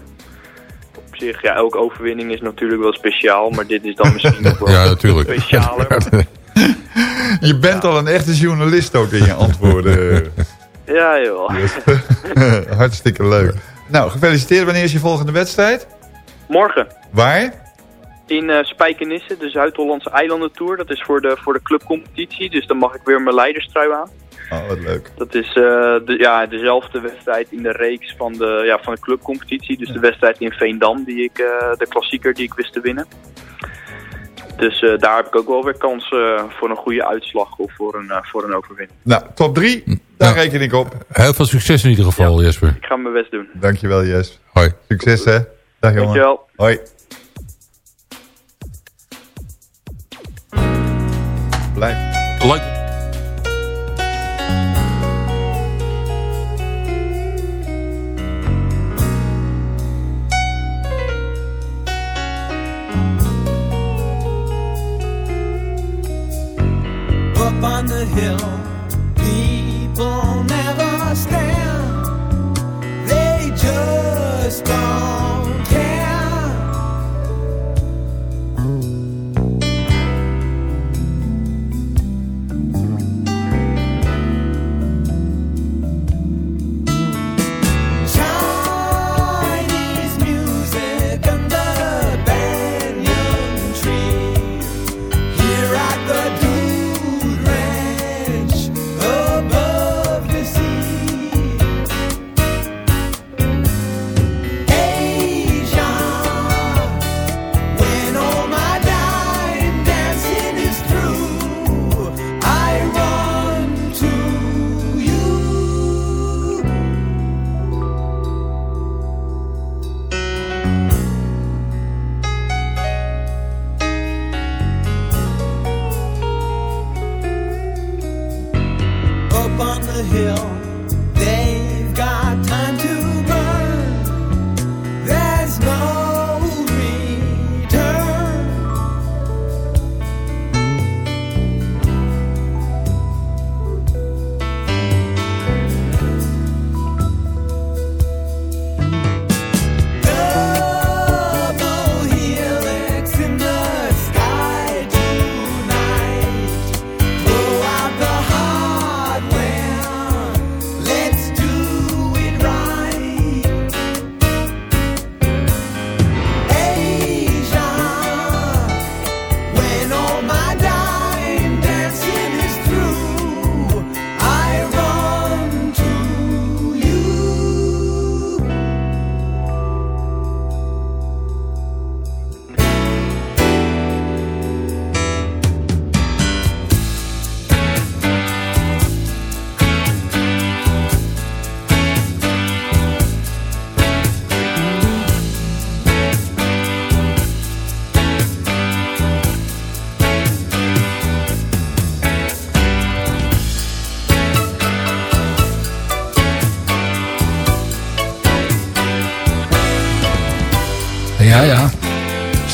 Op zich, ja, elke overwinning is natuurlijk wel speciaal, maar dit is dan misschien nog wel
Ja, natuurlijk.
specialer.
Je bent al een echte journalist ook in je antwoorden.
Ja, joh.
Hartstikke leuk. Nou, gefeliciteerd. Wanneer is je volgende wedstrijd?
Morgen
Waar?
in eh Spijkenisse, de Zuid-Hollandse Eilandentour. Dat is voor de, voor de clubcompetitie, dus dan mag ik weer mijn leiderstrui aan.
Oh, wat leuk.
Dat is eh, de, ja, dezelfde wedstrijd in de reeks van de, ja, van de clubcompetitie. Dus de wedstrijd in Veendam, die ik, eh, de klassieker die ik wist te winnen. Dus eh, daar heb ik ook wel weer kans eh, voor een goede uitslag of voor een, eh, voor een overwinning.
Nou, top 3. Daar reken ik op.
Heel veel succes in ieder geval, Jesper.
Ik ga mijn best doen.
Dankjewel, Jes.
Hoi.
Succes, hè. Dag, jongen.
Dankjewel.
Hoi. Blijf.
Leuk.
On the hill.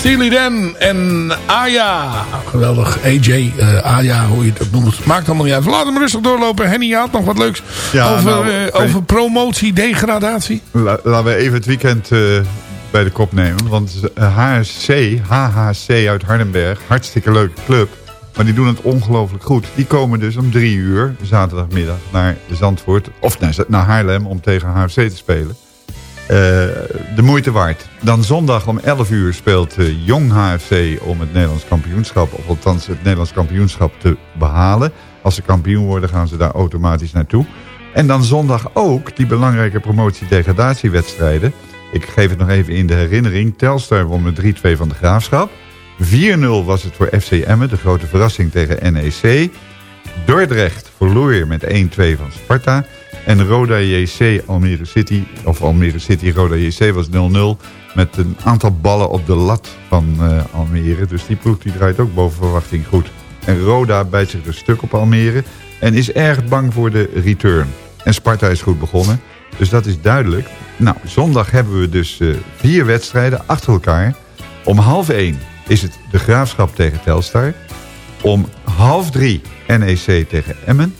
Steely Dan en Aya. Geweldig. AJ, eh Aya, hoe je dat noemt. Maakt allemaal niet uit. Laten we maar rustig doorlopen. Henny, je had nog wat leuks
Ja,
over,
nou,
eh, over promotie, degradatie.
La- laten we even het weekend eh, bij de kop nemen. Want HSC, HHC uit Hardenberg, hartstikke leuke club. Maar die doen het ongelooflijk goed. Die komen dus om drie uur, zaterdagmiddag, naar Zandvoort. Of naar, naar Haarlem om tegen HFC te spelen. Eh, de moeite waard. Dan zondag om 11 uur speelt eh, Jong HFC om het Nederlands kampioenschap. Of althans het Nederlands kampioenschap te behalen. Als ze kampioen worden gaan ze daar automatisch naartoe. En dan zondag ook die belangrijke promotie-degradatiewedstrijden. Ik geef het nog even in de herinnering. Telstar won met 3-2 van de Graafschap. 4-0 was het voor FC Emmen, de grote verrassing tegen NEC. Dordrecht verloor met 1-2 van Sparta. En Roda JC Almere City, of Almere City Roda JC was 0-0. Met een aantal ballen op de lat van eh, Almere. Dus die ploeg die draait ook boven verwachting goed. En Roda bijt zich een stuk op Almere. En is erg bang voor de return. En Sparta is goed begonnen. Dus dat is duidelijk. Nou, zondag hebben we dus eh, vier wedstrijden achter elkaar. Om half één is het de Graafschap tegen Telstar. Om half drie NEC tegen Emmen.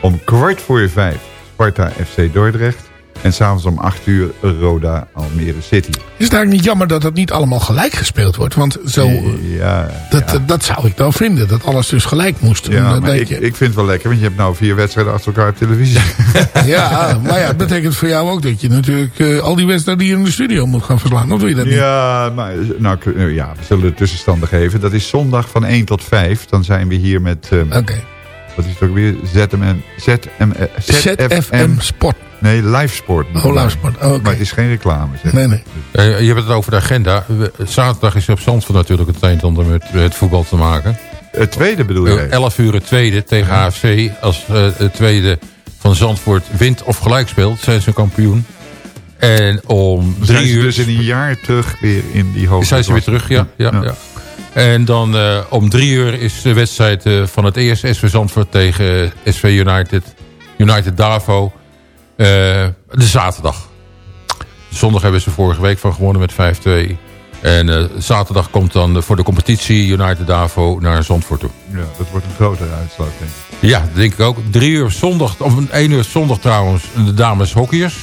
Om kwart voor vijf Sparta FC Dordrecht. En s'avonds om acht uur Roda Almere City.
Is het eigenlijk niet jammer dat het niet allemaal gelijk gespeeld wordt? Want zo,
Ja,
dat, dat zou ik dan vinden. Dat alles dus gelijk moest.
ja ik,
je-
ik vind het wel lekker. Want je hebt nou vier wedstrijden achter elkaar op televisie.
Ja, maar ja, het betekent voor jou ook dat je natuurlijk eh, al die wedstrijden hier in de studio moet gaan verslaan. Of doe je dat niet?
Ja, maar nou, ja, we zullen de tussenstanden geven. Dat is zondag van 1 tot 5. Dan zijn we hier met... ehm, Wat is het ook weer? ZMM, ZM, eh,
ZFM Sport.
Nee, live sport.
Oh, live sport. Oh.
Maar het is geen reclame. Zeg.
Nee, nee.
Eh, je hebt het over de agenda. Zaterdag is op Zandvoort natuurlijk het een en ander met het voetbal te maken.
Het tweede bedoel je?
Eh, 11 uur het tweede tegen HFC. Als eh, het tweede van Zandvoort wint of gelijk speelt, zijn ze kampioen. En om
Zijn
drie
ze
uur...
dus in een jaar terug weer in die hoogte
Zijn ze weer terug, ja. ja, ja. En dan eh, om drie uur is de wedstrijd eh, van het eerste SV Zandvoort tegen SV United. United Davo. eh, de zaterdag. Zondag hebben ze vorige week van gewonnen met 5-2. En eh, zaterdag komt dan voor de competitie United Davo naar Zandvoort toe.
Ja, dat wordt een grotere uitslag, denk ik.
Ja, dat denk ik ook. Drie uur zondag, of een één uur zondag trouwens, de dames hockeyers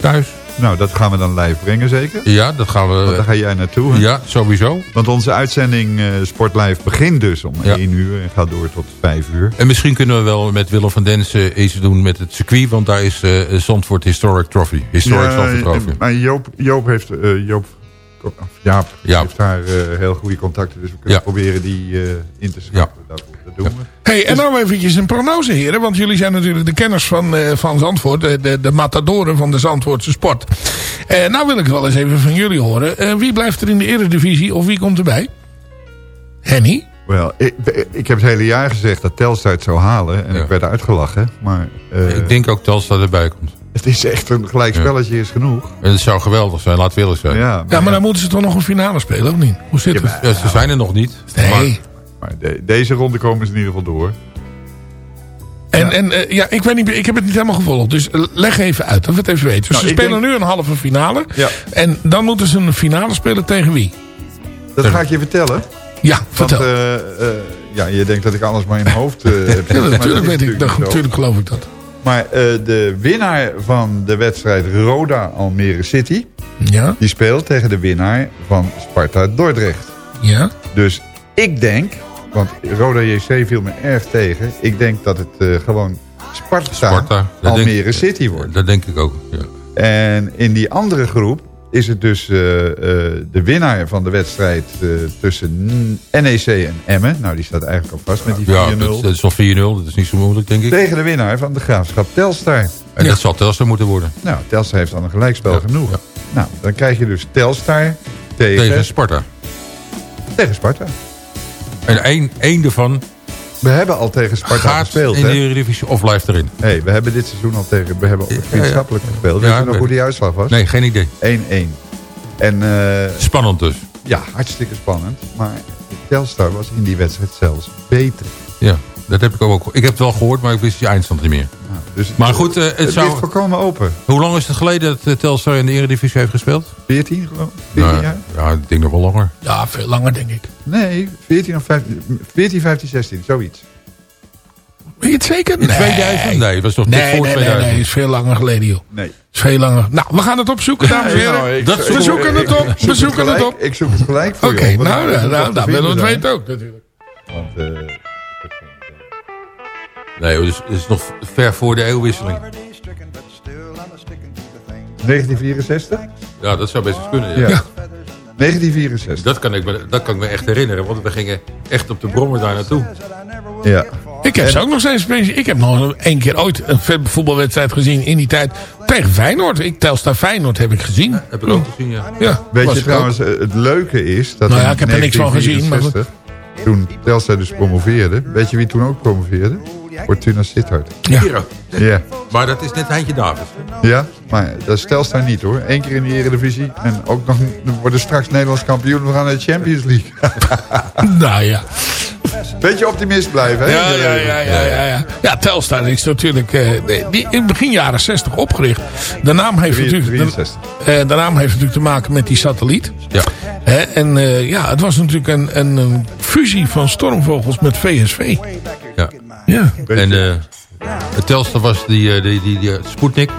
thuis.
Nou, dat gaan we dan live brengen, zeker?
Ja, dat gaan we...
Want daar ga jij naartoe, hè?
Ja, sowieso.
Want onze uitzending eh Sport Live begint dus om 1 uur en gaat door tot 5 uur.
En misschien kunnen we wel met Willem van Densen iets doen met het circuit. Want daar is eh Zandvoort Historic Trophy. Historic
Ja,
Zandvoort Trophy.
Maar Joop, Joop heeft, eh, Joop, of Jaap, heeft daar eh, heel goede contacten. Dus we kunnen
Ja.
proberen die eh, in te schakelen. Dat, dat doen we.
Hey, en nou eventjes een prognose, heren. Want jullie zijn natuurlijk de kenners van, eh, van Zandvoort. De, de, de matadoren van de Zandvoortse sport. Eh, nou wil ik wel eens even van jullie horen. Eh, wie blijft er in de eredivisie of wie komt erbij? Henny?
Wel, ik, ik heb het hele jaar gezegd dat Telstar het zou halen. En ik werd uitgelachen. Maar eh,
Ik denk ook dat erbij komt.
Het is echt een gelijk spelletje is genoeg.
En het zou geweldig zijn, laat willen zijn.
Ja,
Ja, maar dan moeten ze toch nog een finale spelen, of niet? Hoe zit het?
Ja, ze zijn er nog niet.
Nee.
Maar-
Maar de- deze ronde komen ze in ieder geval door.
En, en eh, ja, ik weet niet, ik heb het niet helemaal gevolgd. Dus eh, leg even uit, dat we het even weten. Dus
Nou,
ze spelen
denk-
nu een halve finale.
Ja.
En dan moeten ze een finale spelen tegen wie?
Dat ga ik je vertellen.
Ja,
Want,
vertel.
eh, eh, ja, je denkt dat ik alles maar in mijn hoofd eh, heb
Ja,
maar
natuurlijk weet ik, dat, natuurlijk geloof ik dat.
Maar eh, de winnaar van de wedstrijd Roda Almere City...
Ja.
die speelt tegen de winnaar van Sparta Dordrecht.
Ja.
Dus ik denk, want Roda JC viel me erg tegen... ik denk dat het eh, gewoon Sparta, Almere
denk-
City wordt.
Dat denk ik ook, ja.
En in die andere groep is het dus eh, eh, de winnaar van de wedstrijd eh, tussen NEC en Emmen. Nou, die staat eigenlijk al vast met die 4-0.
Ja, dat, dat is al 4-0. Dat is niet zo moeilijk, denk ik.
Tegen de winnaar van de Graafschap Telstar.
En dat zal Telstar moeten worden.
Nou, Telstar heeft dan een gelijkspel genoeg. Nou, dan krijg je dus Telstar tegen,
Tegen Sparta.
tegen Sparta.
En één, één ervan
We hebben al tegen Sparta
gaat
gespeeld.
in de? Eredivisie of blijft erin.
Nee, we hebben dit seizoen al tegen... We hebben vriendschappelijk gespeeld. Weet
Ja,
je nog hoe die uitslag was?
Nee, geen idee.
1-1. En eh,
Spannend dus.
ja, hartstikke spannend. Maar Telstar was in die wedstrijd zelfs beter.
Ja, dat heb ik ook. Ik heb het wel gehoord, maar ik wist die eindstand niet meer.
Nou, Dus
Maar goed, eh, het,
het
zou...
ligt voorkomen open.
Hoe lang is het geleden dat eh, Telstar in de Eredivisie heeft gespeeld?
14 geloof ik? 14
Nou,
jaar?
ja, ik denk nog wel langer.
Ja, veel langer denk ik.
Nee, 14 of 15, 14, 15, 16, zoiets.
Weet je het zeker?
In 2000? Nee, dat was toch
Nee,
net voor
nee, nee,
2000?
nee, is veel langer geleden, joh.
Nee.
Is veel langer. Nou, we gaan het opzoeken, dames en heren.
Nou, ik-
Dat
ik-
we zoeken
ik-
het op.
ik zoek
We zoeken het
gelijk-
op.
Ik zoek het gelijk voor
Oké,
je
nou,
dan is
nou,
het
nou,
wat te
dan
Nee, dus het is nog ver voor de eeuwwisseling.
1964?
Ja, dat zou best eens kunnen.
Ja.
Ja.
1964.
Dat, kan ik me, dat kan ik me echt herinneren, want we gingen echt op de brommer daar naartoe.
Ja.
Ik heb ze ook nog steeds. Ik heb nog één keer ooit een vo- voetbalwedstrijd gezien in die tijd. Tegen Feyenoord. Ik Telstar Feyenoord heb ik gezien.
Heb ik ook gezien, ja.
Ja,
Weet
was
je trouwens, het leuke is dat
Nou ja, ik heb er niks van gezien, maar goed.
1964, Toen Telstar dus promoveerde. Weet je wie toen ook promoveerde? Fortuna Sittard.
Ja.
Ja.
Maar dat is net Heintje David.
Ja, maar dat is Telstar niet hoor. Eén keer in de Eredivisie. En ook nog, we worden straks Nederlands kampioen. We gaan naar de Champions League.
Nou ja.
Beetje optimist blijven, hè?
Ja, ja, ja, ja, ja, ja. Ja, Telstar is natuurlijk eh, die, in begin jaren 60 opgericht. De naam heeft, natuurlijk,
63.
de, eh, de naam heeft natuurlijk te maken met die satelliet.
Ja.
Hè, en eh, ja, het was natuurlijk een, een, een fusie van Stormvogels met VSV.
Ja.
Ja.
En eh het Telstar was die, eh, die, die, die, eh, Sputnik.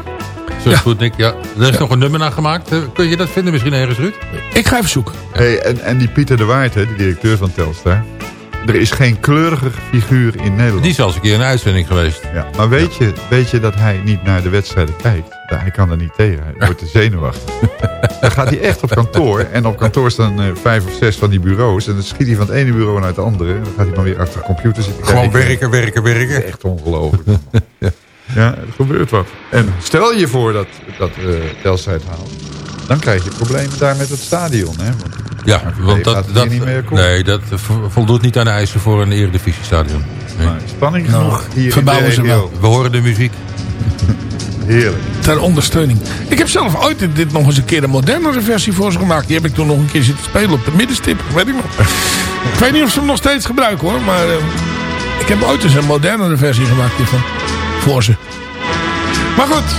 Zo'n
Ja.
Sputnik, ja. Er is nog een nummer naar gemaakt. Kun je dat vinden misschien ergens, Ruud?
Ik ga even zoeken.
Hey, en, en die Pieter de Waard, hè, de directeur van Telstar. Er is geen kleuriger figuur in Nederland.
Die is al eens een keer in een uitzending geweest.
Ja, maar weet, je, weet je dat hij niet naar de wedstrijden kijkt? Ja, Hij kan er niet tegen. Hij wordt te zenuwachtig. dan gaat hij echt op kantoor. En op kantoor staan eh, vijf of zes van die bureaus. En dan schiet hij van het ene bureau naar het andere. En dan gaat hij maar weer achter de computer zitten
Gewoon
kijken.
werken, werken, werken.
Echt ongelooflijk. ja, er gebeurt wat. En stel je voor dat, dat uh, haalt. Dan krijg je problemen daar met het stadion. Hè? Want
Ja, want dat, dat,
niet meer komen.
nee, dat vo- voldoet niet aan de eisen voor een eredivisiestadion. Nee.
Maar spanning genoeg hier in de
verbouwen ze
regio.
wel.
We horen de muziek.
Heerlijk.
Ter ondersteuning. Ik heb zelf ooit dit nog eens een keer een modernere versie voor ze gemaakt. Die heb ik toen nog een keer zitten spelen op de middenstip. Weet ik nog. ik weet niet of ze hem nog steeds gebruiken hoor. Maar eh, ik heb ooit eens een modernere versie gemaakt hiervan. Voor ze. Maar goed.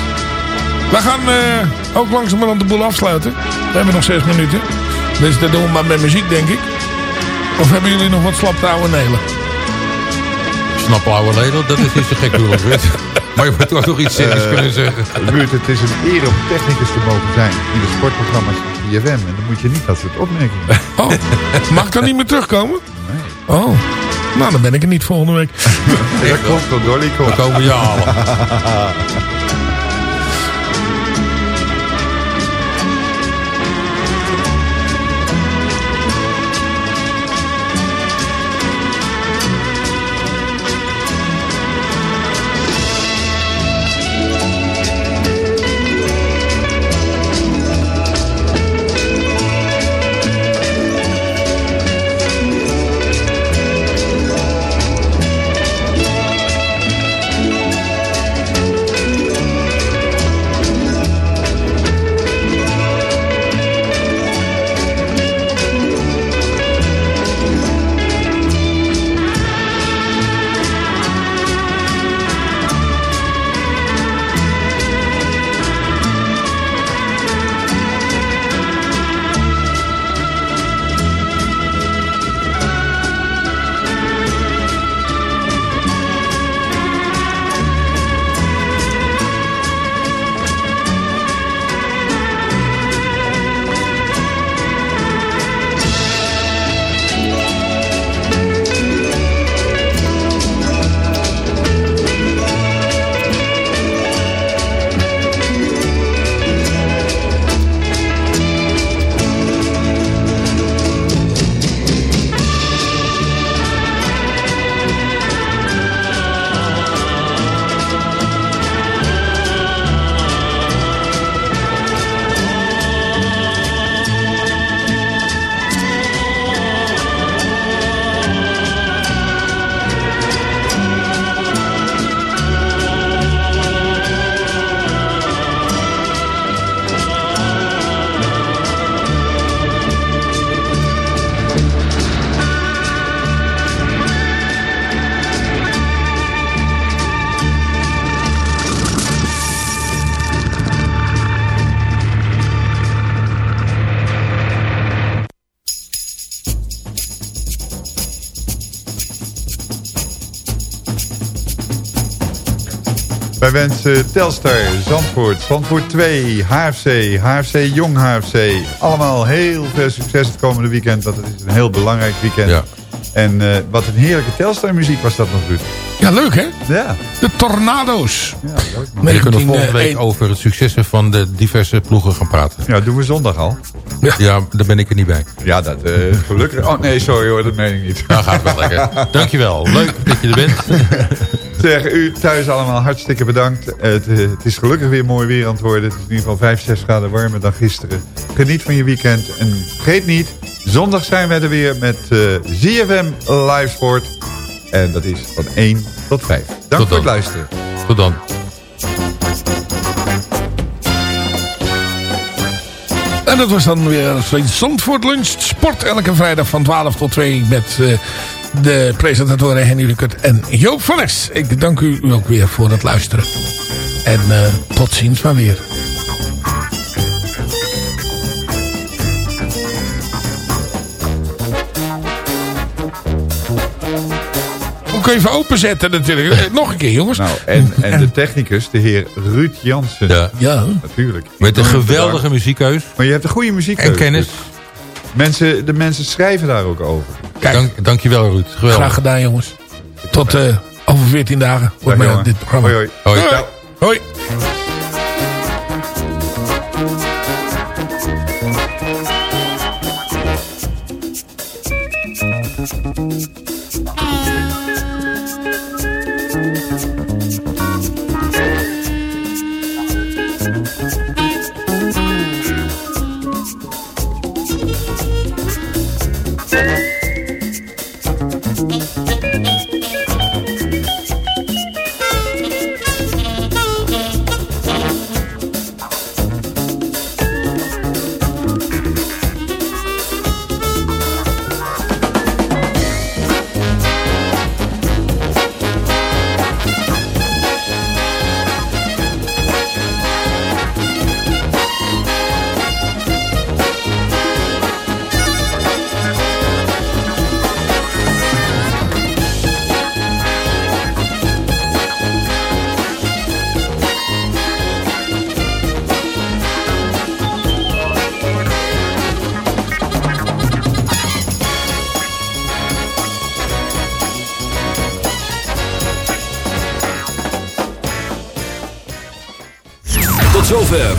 We gaan eh, ook langzamerhand de boel afsluiten. We hebben nog zes minuten. Dus dat doen we maar met muziek denk ik. Of hebben jullie nog wat slap te ouwe
Snap oude ledel, dat is niet zo gek Ruud. Maar je moet toch nog iets zinnigs
Eh,
kunnen zeggen.
Ruud, het is een eer om technicus te mogen zijn in de sportprogramma's van IFM. En dan moet je niet dat soort opmerkingen doen.
Oh, mag ik dan niet meer terugkomen?
Nee.
Oh, nou dan ben ik er niet volgende week.
Dat komt door Dolly
We
komt.
komen je halen.
wensen Telstar, Zandvoort, Zandvoort 2, HFC, HFC Jong HFC. Allemaal heel veel succes het komende weekend. Dat het is een heel belangrijk weekend.
Ja.
En eh, wat een heerlijke Telstar muziek was dat nog, Ruud.
Ja, leuk hè?
Ja.
De Tornado's.
Ja, leuk man.
We kunnen
19,
volgende
eh,
week
één-
over het successen van de diverse ploegen gaan praten.
Ja, doen we zondag al.
Ja, daar ben ik er niet bij.
Ja, dat eh, gelukkig. Oh nee, sorry hoor, dat meen ik niet.
Nou gaat wel lekker. Dankjewel. Leuk dat je er bent.
Zeg, u thuis allemaal hartstikke bedankt. Het, eh, het is gelukkig weer mooi weer aan het worden. Het is in ieder geval 5, 6 graden warmer dan gisteren. Geniet van je weekend. En vergeet niet, zondag zijn wij er weer met eh ZFM Live Sport. En dat is van 1 tot 5. Dank
Tot
voor het luisteren.
Tot dan.
En dat was dan weer zo'n Zandvoort Lunch. Sport elke vrijdag van 12 tot 2 met eh, de presentatoren Henny Rukert en Joop van Es. Ik dank u ook weer voor het luisteren. En eh, tot ziens maar weer. Ook even openzetten natuurlijk. Eh, Nog een keer jongens.
Nou, en, en de technicus, de heer Ruud Jansen.
Ja.
Ja.
Natuurlijk.
Met een geweldige
bedankt.
muziekkeus.
Maar je hebt een goede muziek.
En kennis.
Mensen, de mensen schrijven daar ook over.
Dank, dankjewel Ruud. Geweldig.
Graag gedaan jongens. Tot eh, over 14 dagen. Wordt mij dit programma.
Hoi, hoi.
Hoi.
Hoi.
Ciao.
Hoi.